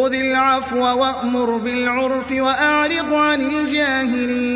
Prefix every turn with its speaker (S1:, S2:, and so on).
S1: خذ العفو وأمر بالعرف وأعرض عن الجاهلين.